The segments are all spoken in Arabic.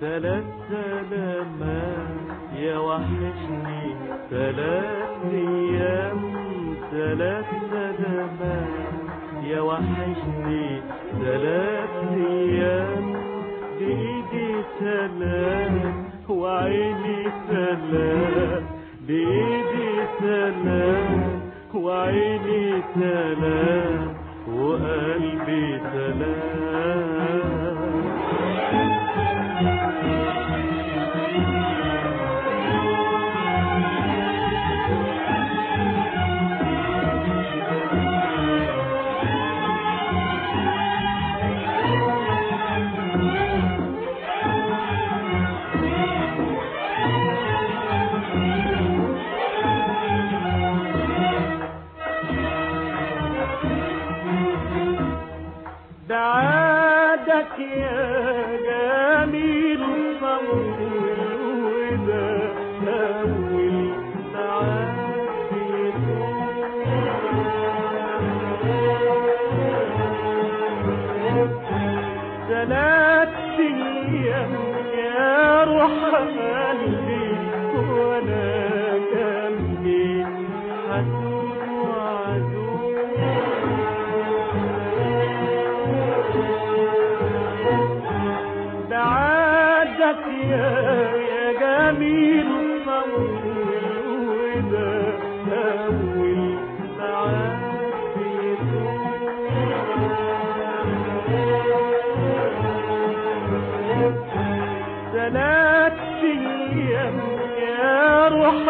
ثلاث سلامات يا وحشني. أيام سلامات يا وحشني. أيام بايدي سلام وعيني سلام. بايدي سلام. وعيني سلام وقلبي سلام Yeah.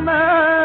ما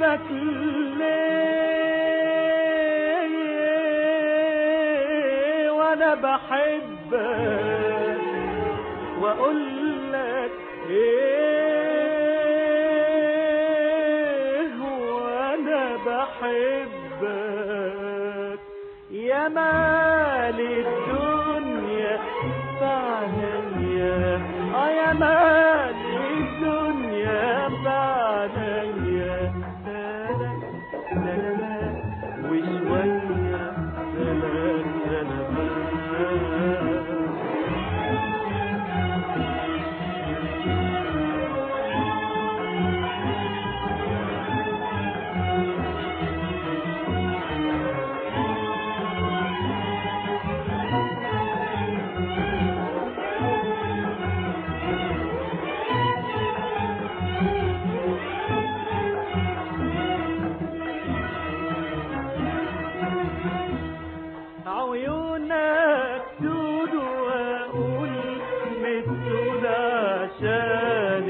وعاتبك ليه وأنا بحبك واقول لك إيه وأنا بحبك يا مال الدنيا. سلام سلامات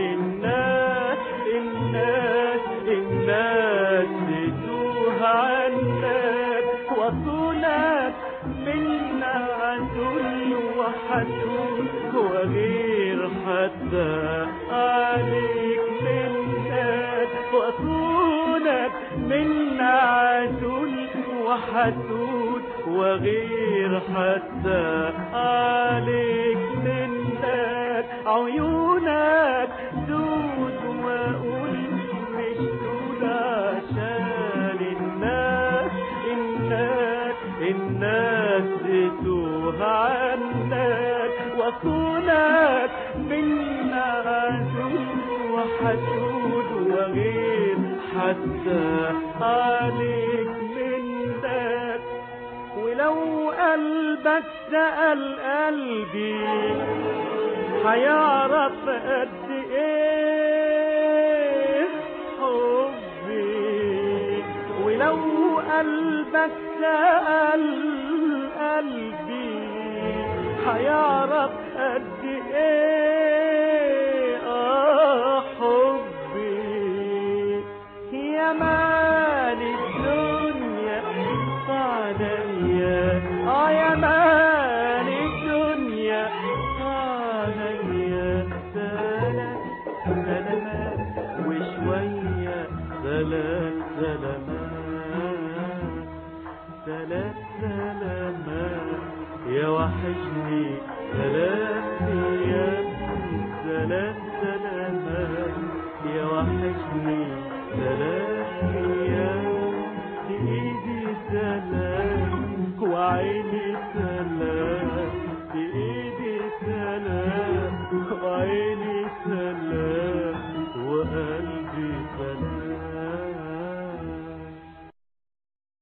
الناس الناس الناس تتوه عنك. وصولك من عدل وحسود وغير حتى عليك منك وصولك من عدل وحسود وغير حتى عليك منك عيونك عنك وصولك من عدو وحسود وغير. حتى عليك منك ولو قلبك سأل قلبي هيعرف قد إيه حبي. ولو قلبك سأل قلبي هيعرف قد إيه؟ آه حبي. يا مال الدنيا عليا آه يا مال الدنيا عليا سلام وشوية سلام سلامات